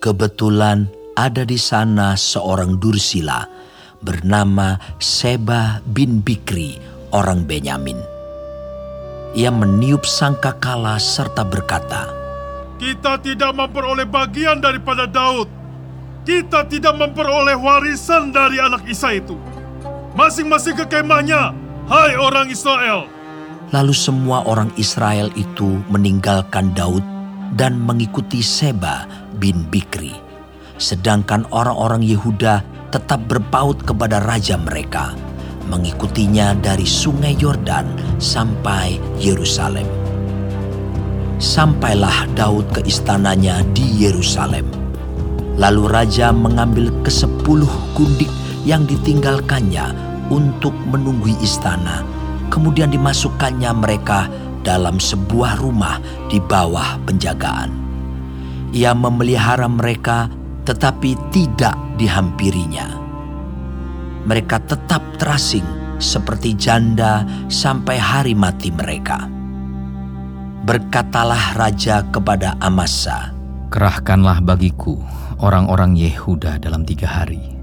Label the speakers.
Speaker 1: Kebetulan ada di sana seorang Dursila bernama Seba bin Bikri, orang Benyamin. Ia meniup sangkakala serta berkata,
Speaker 2: Kita tidak memperoleh bagian daripada Daud. Kita tidak memperoleh warisan dari anak Isa itu. Masing-masing ke kemahnya, hai orang Israel.
Speaker 1: Lalu semua orang Israel itu meninggalkan Daud dan mengikuti Seba bin Bikri. Sedangkan orang-orang Yehuda tetap berpaut kepada raja mereka, mengikutinya dari sungai Yordan sampai Yerusalem. Sampailah Daud ke istananya di Yerusalem. Lalu raja mengambil kesepuluh gundik yang ditinggalkannya untuk menunggui istana. Kemudian dimasukkannya mereka dalam sebuah rumah di bawah penjagaan. Ia memelihara mereka tetapi tidak dihampirinya. Mereka tetap terasing seperti janda sampai hari mati mereka. Berkatalah raja kepada Amasa,
Speaker 3: Kerahkanlah bagiku orang-orang Yehuda dalam tiga hari